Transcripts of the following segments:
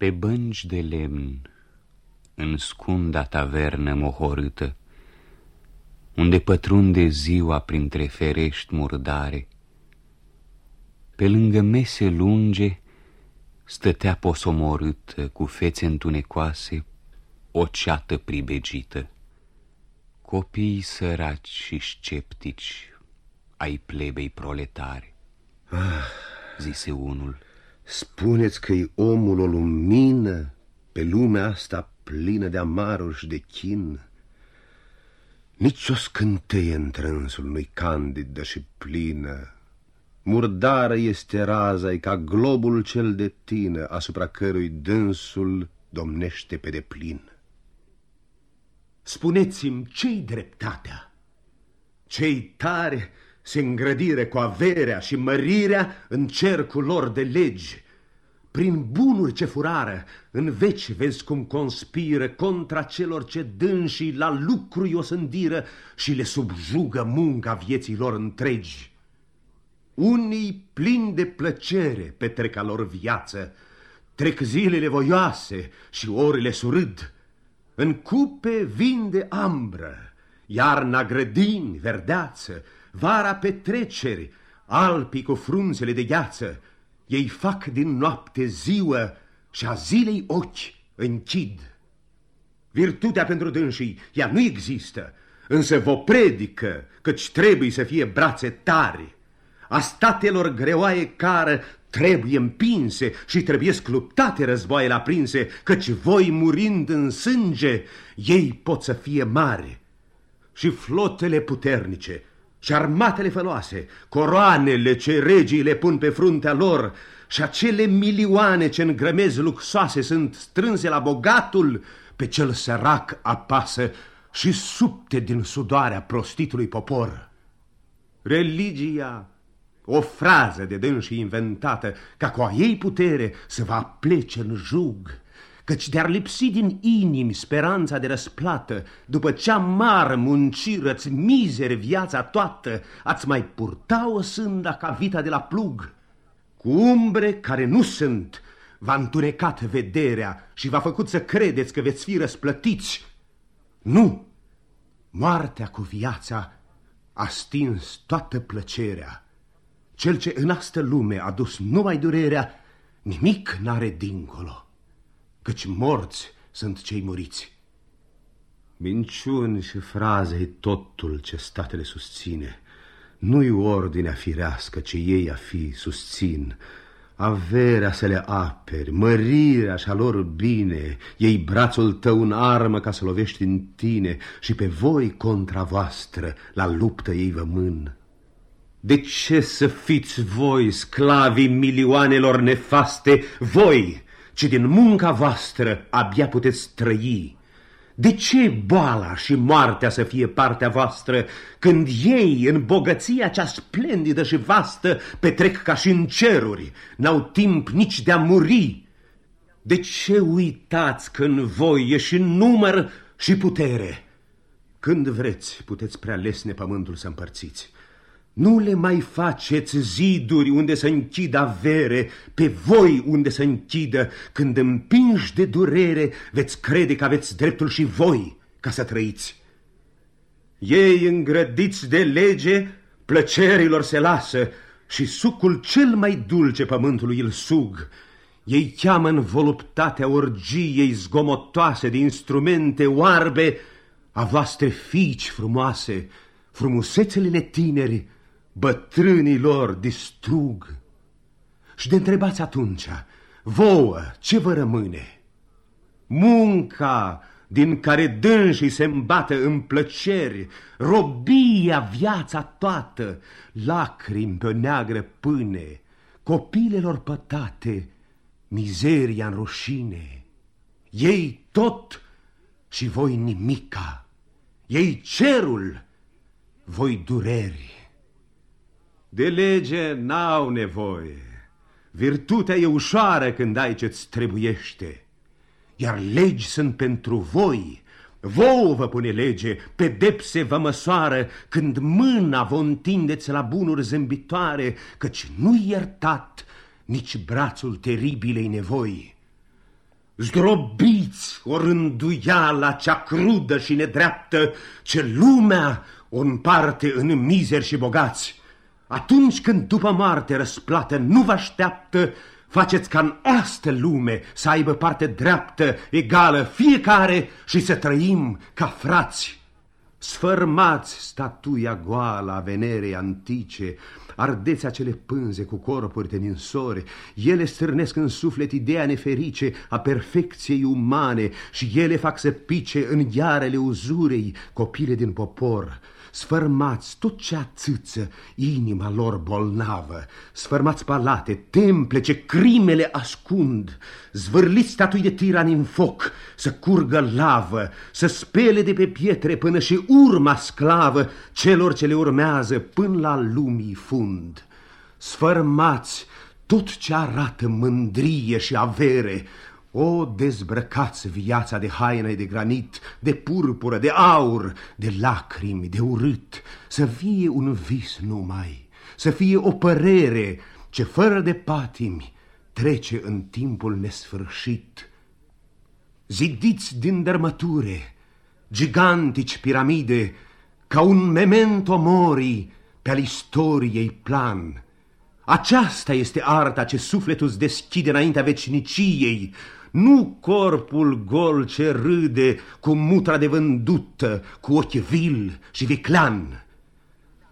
Pe bănci de lemn, în scunda tavernă mohorâtă, Unde pătrunde ziua printre ferești murdare, Pe lângă mese lunge stătea posomorâtă Cu fețe întunecoase, o ceată pribegită. Copiii săraci și sceptici ai plebei proletare, ah, zise unul. Spuneți că-i omul o lumină pe lumea asta plină de amaruri și de chin. Nici o scânteie în trânsul nu-i candidă și plină. Murdară este raza, ca globul cel de tină, asupra cărui dânsul domnește pe deplin. Spuneți-mi ce-i dreptatea? Cei tare se îngrădire cu averea și mărirea în cercul lor de legi, prin bunuri ce furară, în veci vezi cum conspiră contra celor ce dânsii la lucru o sândiră și le subjugă munca vieții lor întregi. Unii plini de plăcere petrec a lor viață, trec zilele voioase și orele surâd, în cupe vin de ambră, iarna grădini, verdeață, vara petreceri, alpii cu frunzele de gheață, ei fac din noapte ziua și a zilei ochi închid. Virtutea pentru dânsii, ea nu există, însă vă predică căci trebuie să fie brațe tare. A statelor greoaie cară trebuie împinse și trebuie luptate războaiele aprinse, căci voi murind în sânge, ei pot să fie mare. Și flotele puternice, și armatele făloase, coroanele ce regii le pun pe fruntea lor și acele milioane ce în grămezi luxoase sunt strânse la bogatul, pe cel sărac apasă și subte din sudoarea prostitului popor. Religia, o frază de dânsi inventată, ca cu a ei putere să va plece în jug, căci de-ar lipsi din inimi speranța de răsplată, după cea mară munciră-ți mizer viața toată, ați mai purta o sânda ca vita de la plug. Cu umbre care nu sunt, v-a întunecat vederea și v-a făcut să credeți că veți fi răsplătiți. Nu! Moartea cu viața a stins toată plăcerea. Cel ce în astă lume a dus numai durerea, nimic n-are dincolo căci morți sunt cei muriți. Minciuni și fraze e totul ce statele susține. Nu-i ordinea firească ce ei a fi susțin. Averea să le aperi, mărirea și-a lor bine, ei brațul tău în armă ca să lovești în tine și pe voi contra voastră la luptă ei vă mân. De ce să fiți voi, sclavii milioanelor nefaste, voi, ci din munca voastră abia puteți trăi. De ce boala și moartea să fie partea voastră, când ei, în bogăția cea splendidă și vastă, petrec ca și în ceruri, n-au timp nici de a muri? De ce uitați că în voi e și număr și putere? Când vreți, puteți prea lesne pământul să împărțiți. Nu le mai faceți ziduri unde să închidă avere, pe voi unde să închidă. Când împingi de durere, veți crede că aveți dreptul și voi ca să trăiți. Ei îngrădiți de lege, plăcerilor se lasă și sucul cel mai dulce pământului îl sug. Ei cheamă în voluptatea orgiei zgomotoase de instrumente oarbe a voastre fiici frumoase, frumusețele netineri, bătrânii lor distrug. Și de întrebați atunci, vouă, ce vă rămâne? Munca din care dânsii se îmbată în plăceri, robia viața toată, lacrimi pe o neagră pâne, copilelor pătate, mizeria în rușine. Ei tot și voi nimica, ei cerul, voi dureri. De lege n-au nevoie. Virtutea e ușoară când ai ce-ți trebuiește. Iar legi sunt pentru voi. Vouă vă pune lege, pedepse vă măsoară, când mâna vă întindeți la bunuri zâmbitoare, căci nu iertat nici brațul teribilei nevoi. zdrobiți o rânduiala cea crudă și nedreaptă, ce lumea o împarte în mizeri și bogați. Atunci când după moarte răsplată nu vă așteaptă, faceți ca în astă lume să aibă parte dreaptă, egală fiecare și să trăim ca frați. Sfărmați statuia goală a Venerei antice, ardeți acele pânze cu corpuri de ninsore, ele stârnesc în suflet ideea neferice a perfecției umane și ele fac să pice în ghearele uzurei copile din popor. Sfărmați tot ce ațâță inima lor bolnavă, sfărmați palate, temple ce crimele ascund, zvârliți statui de tirani în foc, să curgă lavă, să spele de pe pietre până și urma sclavă celor ce le urmează până la lumii fund. Sfărmați tot ce arată mândrie și avere, o, dezbrăcați viața de haine de granit, de purpură, de aur, de lacrimi, de urât, să fie un vis numai, să fie o părere ce fără de patimi trece în timpul nesfârșit. Zidiți din dărmăture, gigantici piramide, ca un memento mori pe al istoriei plan. Aceasta este arta ce sufletul îți deschide înaintea veciniciei, nu corpul gol ce râde cu mutra de vândută, cu ochi vil și viclan.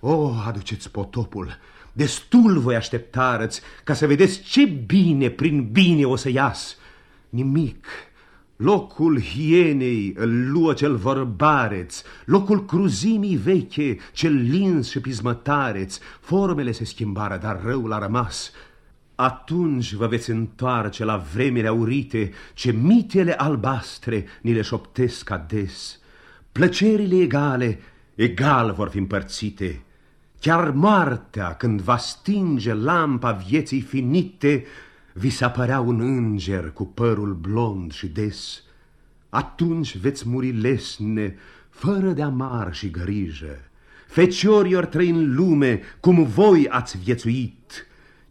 O, aduceți potopul, destul voi așteptarăți ca să vedeți ce bine prin bine o să ias. Nimic, locul hienei îl luă cel vorbareț, locul cruzimii veche cel lins și pismătareț, formele se schimbară, dar răul a rămas. Atunci vă veți întoarce la vremile aurite ce mitele albastre ni le șoptesc ades. Plăcerile egale, egal vor fi împărțite. Chiar moartea, când va stinge lampa vieții finite, vi se apărea un înger cu părul blond și des. Atunci veți muri lesne, fără de amar și grijă. Feciorii ori trăi în lume, cum voi ați viețuit,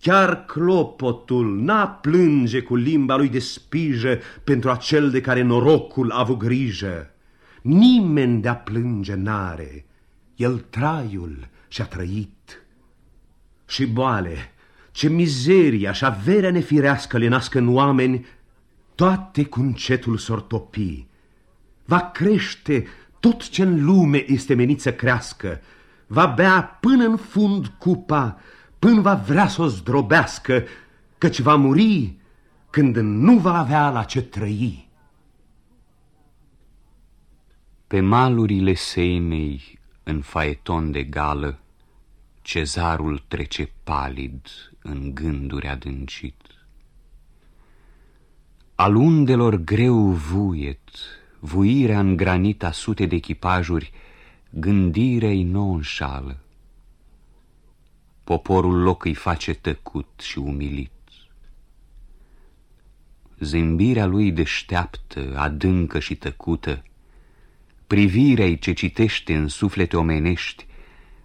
Chiar clopotul n-a plânge cu limba lui de spijă pentru acel de care norocul a avut grijă. Nimeni de-a plânge n-are, el traiul și-a trăit. Și boale, ce mizeria și averea nefirească le nasc în oameni, toate cu încetul s topi. Va crește tot ce în lume este menit să crească, va bea până în fund cupa, până va vrea să o zdrobească, căci va muri când nu va avea la ce trăi. Pe malurile Seinei, în faeton de gală, cezarul trece palid în gânduri adâncit. Al undelor greu vuiet, vuirea în granita sute de echipajuri, gândirea-i non-șală poporul loc îi face tăcut și umilit. Zâmbirea lui deșteaptă, adâncă și tăcută, privirea ce citește în suflete omenești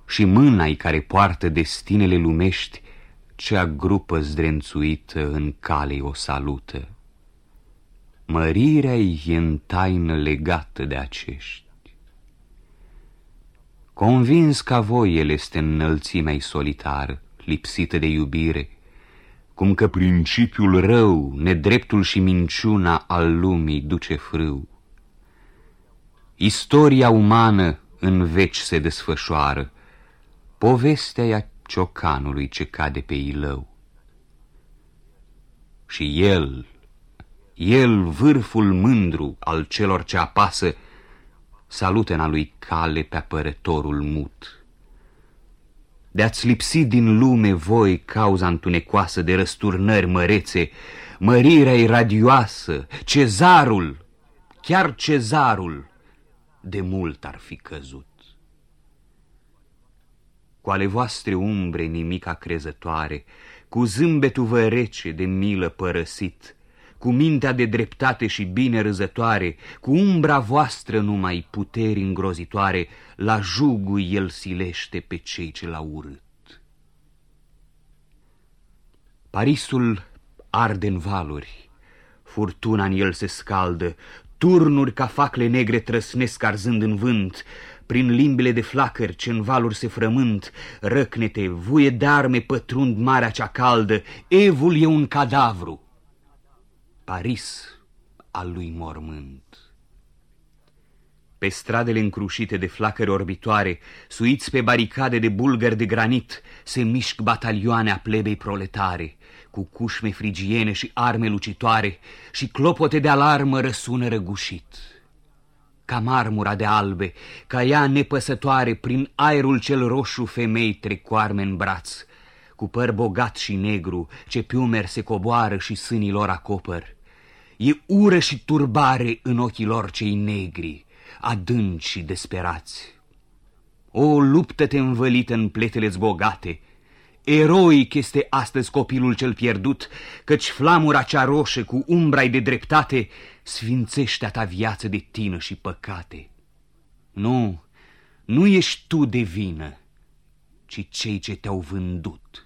și mâna care poartă destinele lumești, cea grupă zdrențuită în cale o salută. Mărirea-i e în taină legată de acești. Convins ca voi el este înălțimea solitar, lipsită de iubire, cum că principiul rău, nedreptul și minciuna al lumii duce frâu. Istoria umană în veci se desfășoară, povestea ea ciocanului ce cade pe ilău. Și el, el vârful mândru al celor ce apasă, salută a lui cale pe apărătorul mut. De-ați lipsit din lume voi cauza întunecoasă de răsturnări mărețe, mărirea radioasă, cezarul, chiar cezarul, de mult ar fi căzut. Cu ale voastre umbre nimica crezătoare, cu zâmbetul vă rece de milă părăsit, cu mintea de dreptate și bine râzătoare, cu umbra voastră numai puteri îngrozitoare, la jugul el silește pe cei ce l-au urât. Parisul arde în valuri, Furtuna în el se scaldă, turnuri ca facle negre trăsnesc arzând în vânt, prin limbile de flacări ce în valuri se frământ, răcnete, vuie de-arme pătrund marea cea caldă, evul e un cadavru. Paris al lui mormânt. Pe stradele încrușite de flacări orbitoare, suiți pe baricade de bulgări de granit, se mișc batalioane a plebei proletare, cu cușme frigiene și arme lucitoare, și clopote de alarmă răsună răgușit. Ca marmura de albe, ca ea nepăsătoare, prin aerul cel roșu femei trec cu arme în braț, cu păr bogat și negru, ce pe umeri se coboară și sânii lor acopăr. E ură și turbare în ochii lor cei negri, adânci și desperați. O luptă-te învălită în pletele bogate, Eroic este astăzi copilul cel pierdut, Căci flamura cea roșă cu umbra de dreptate Sfințește a ta viață de tină și păcate. Nu, nu ești tu de vină, ci cei ce te-au vândut.